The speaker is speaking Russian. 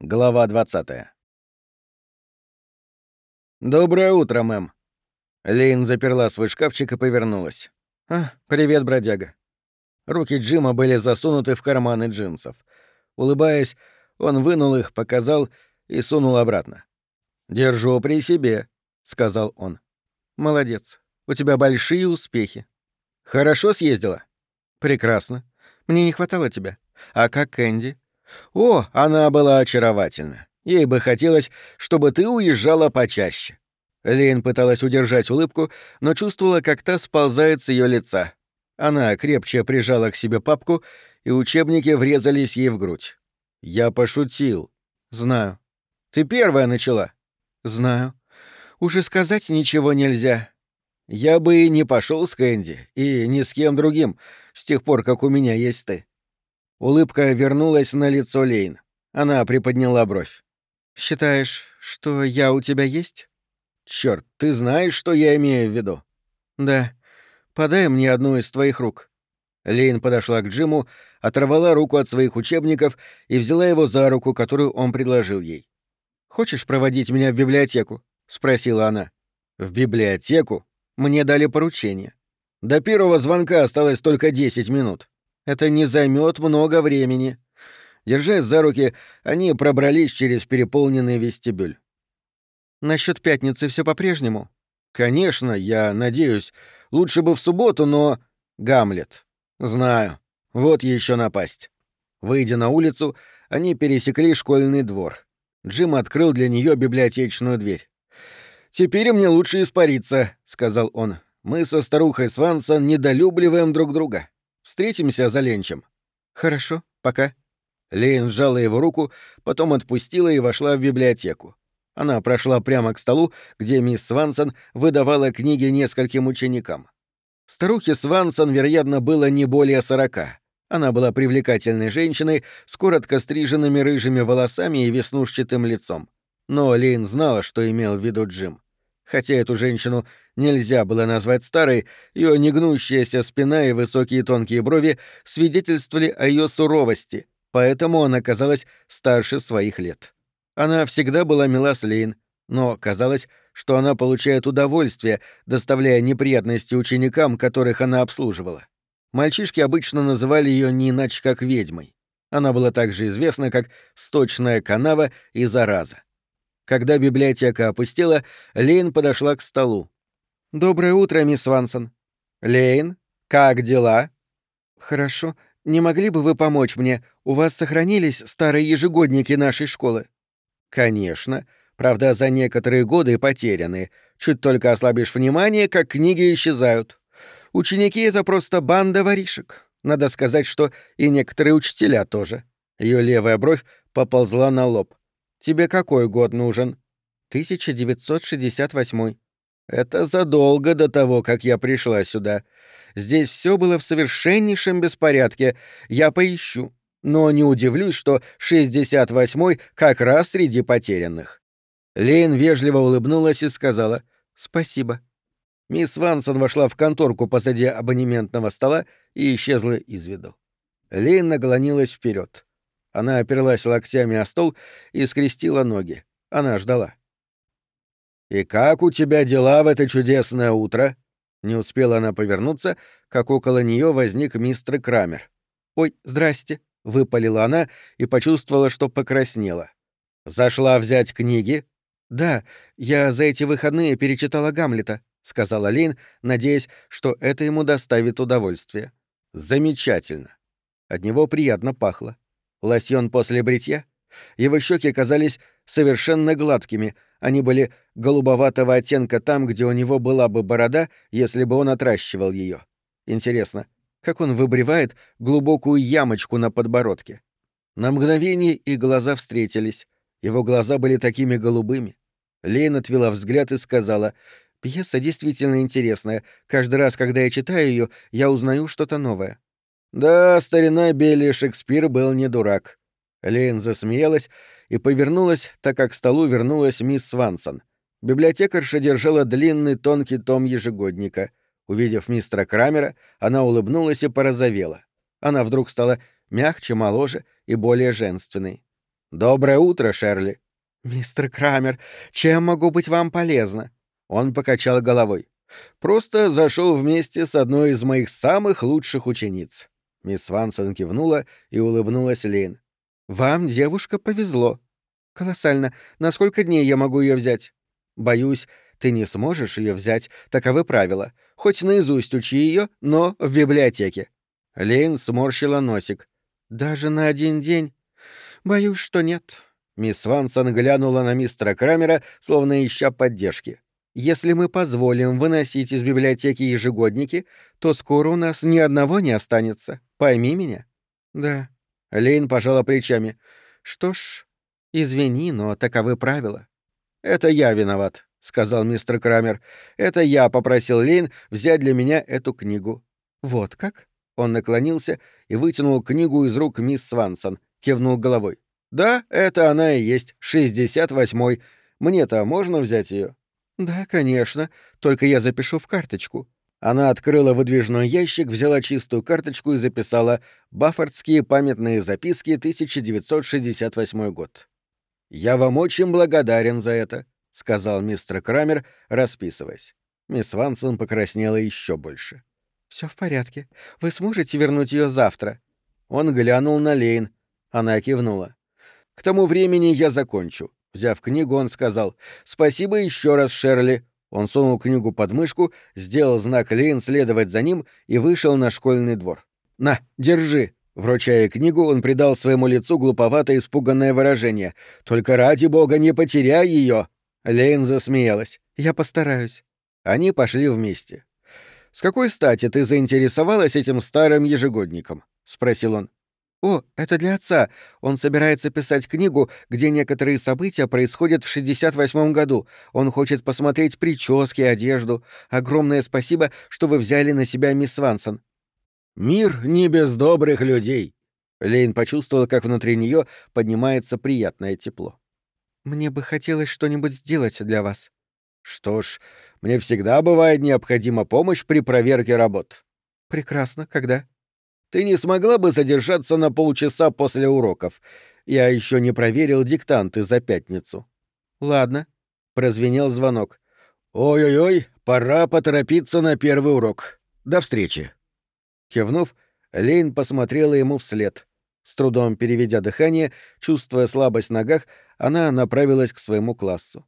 Глава 20. «Доброе утро, мэм». Лейн заперла свой шкафчик и повернулась. «А, привет, бродяга». Руки Джима были засунуты в карманы джинсов. Улыбаясь, он вынул их, показал и сунул обратно. «Держу при себе», — сказал он. «Молодец. У тебя большие успехи». «Хорошо съездила?» «Прекрасно. Мне не хватало тебя. А как Кэнди?» О, она была очаровательна. Ей бы хотелось, чтобы ты уезжала почаще. Лейн пыталась удержать улыбку, но чувствовала, как та сползает с ее лица. Она крепче прижала к себе папку, и учебники врезались ей в грудь. Я пошутил. Знаю. Ты первая начала. Знаю. Уже сказать ничего нельзя. Я бы и не пошел с Кэнди, и ни с кем другим, с тех пор, как у меня есть ты. Улыбка вернулась на лицо Лейн. Она приподняла бровь. «Считаешь, что я у тебя есть?» «Чёрт, ты знаешь, что я имею в виду?» «Да. Подай мне одну из твоих рук». Лейн подошла к Джиму, оторвала руку от своих учебников и взяла его за руку, которую он предложил ей. «Хочешь проводить меня в библиотеку?» — спросила она. «В библиотеку? Мне дали поручение. До первого звонка осталось только десять минут. Это не займет много времени. Держась за руки, они пробрались через переполненный вестибюль. Насчет пятницы все по-прежнему? Конечно, я надеюсь. Лучше бы в субботу, но... Гамлет. Знаю. Вот еще напасть. Выйдя на улицу, они пересекли школьный двор. Джим открыл для нее библиотечную дверь. «Теперь мне лучше испариться», — сказал он. «Мы со старухой Свансон недолюбливаем друг друга. Встретимся за ленчем». «Хорошо, пока». Лейн сжала его руку, потом отпустила и вошла в библиотеку. Она прошла прямо к столу, где мисс Свансон выдавала книги нескольким ученикам. Старухе Свансон, вероятно, было не более сорока. Она была привлекательной женщиной с коротко стриженными рыжими волосами и веснушчатым лицом. Но Лейн знала, что имел в виду Джим. Хотя эту женщину нельзя было назвать старой, ее негнущаяся спина и высокие тонкие брови свидетельствовали о ее суровости, поэтому она казалась старше своих лет. Она всегда была мила с Лейн, но казалось, что она получает удовольствие, доставляя неприятности ученикам, которых она обслуживала. Мальчишки обычно называли ее не иначе как ведьмой. Она была также известна как «сточная канава» и «зараза». Когда библиотека опустела, Лейн подошла к столу. «Доброе утро, мисс Вансон». «Лейн, как дела?» «Хорошо. Не могли бы вы помочь мне? У вас сохранились старые ежегодники нашей школы?» «Конечно. Правда, за некоторые годы потеряны. Чуть только ослабишь внимание, как книги исчезают. Ученики — это просто банда воришек. Надо сказать, что и некоторые учителя тоже». Ее левая бровь поползла на лоб. Тебе какой год нужен? 1968. Это задолго до того, как я пришла сюда. Здесь все было в совершеннейшем беспорядке. Я поищу. Но не удивлюсь, что 68-й как раз среди потерянных. Лейн вежливо улыбнулась и сказала «Спасибо». Мисс Вансон вошла в конторку позади абонементного стола и исчезла из виду. Лейн наклонилась вперед. Она оперлась локтями о стол и скрестила ноги. Она ждала. «И как у тебя дела в это чудесное утро?» Не успела она повернуться, как около нее возник мистер Крамер. «Ой, здрасте», — выпалила она и почувствовала, что покраснела. «Зашла взять книги?» «Да, я за эти выходные перечитала Гамлета», — сказала Лин, надеясь, что это ему доставит удовольствие. «Замечательно». От него приятно пахло. Лосьон после бритья? Его щеки казались совершенно гладкими, они были голубоватого оттенка там, где у него была бы борода, если бы он отращивал ее. Интересно, как он выбривает глубокую ямочку на подбородке? На мгновение и глаза встретились. Его глаза были такими голубыми. Лейн отвела взгляд и сказала, «Пьеса действительно интересная. Каждый раз, когда я читаю ее, я узнаю что-то новое». Да, старина Билли Шекспир был не дурак. Лейн засмеялась и повернулась, так как к столу вернулась мисс Свансон. Библиотекарша держала длинный тонкий том ежегодника. Увидев мистера Крамера, она улыбнулась и порозовела. Она вдруг стала мягче, моложе и более женственной. «Доброе утро, Шерли». «Мистер Крамер, чем могу быть вам полезна?» Он покачал головой. «Просто зашел вместе с одной из моих самых лучших учениц». Мисс Вансон кивнула и улыбнулась Лейн. «Вам, девушка, повезло. Колоссально. На сколько дней я могу ее взять?» «Боюсь, ты не сможешь ее взять, таковы правила. Хоть наизусть учи ее, но в библиотеке». Лейн сморщила носик. «Даже на один день? Боюсь, что нет». Мисс Вансон глянула на мистера Крамера, словно ища поддержки. «Если мы позволим выносить из библиотеки ежегодники, то скоро у нас ни одного не останется. Пойми меня». «Да». Лейн пожала плечами. «Что ж, извини, но таковы правила». «Это я виноват», — сказал мистер Крамер. «Это я попросил Лейн взять для меня эту книгу». «Вот как?» Он наклонился и вытянул книгу из рук мисс Свансон, кивнул головой. «Да, это она и есть, шестьдесят восьмой. Мне-то можно взять ее? «Да, конечно, только я запишу в карточку». Она открыла выдвижной ящик, взяла чистую карточку и записала «Баффордские памятные записки, 1968 год». «Я вам очень благодарен за это», — сказал мистер Крамер, расписываясь. Мисс Вансон покраснела еще больше. Все в порядке. Вы сможете вернуть ее завтра?» Он глянул на Лейн. Она кивнула. «К тому времени я закончу». Взяв книгу, он сказал «Спасибо еще раз, Шерли». Он сунул книгу под мышку, сделал знак Лейн следовать за ним и вышел на школьный двор. «На, держи!» Вручая книгу, он придал своему лицу глуповатое испуганное выражение. «Только ради бога не потеряй ее!» Лейн засмеялась. «Я постараюсь». Они пошли вместе. «С какой стати ты заинтересовалась этим старым ежегодником?» — спросил он. «О, это для отца. Он собирается писать книгу, где некоторые события происходят в 68-м году. Он хочет посмотреть прически, одежду. Огромное спасибо, что вы взяли на себя мисс Вансон». «Мир не без добрых людей». Лейн почувствовала, как внутри нее поднимается приятное тепло. «Мне бы хотелось что-нибудь сделать для вас». «Что ж, мне всегда бывает необходима помощь при проверке работ». «Прекрасно. Когда?» «Ты не смогла бы задержаться на полчаса после уроков? Я еще не проверил диктанты за пятницу». «Ладно», — прозвенел звонок. «Ой-ой-ой, пора поторопиться на первый урок. До встречи». Кивнув, Лейн посмотрела ему вслед. С трудом переведя дыхание, чувствуя слабость в ногах, она направилась к своему классу.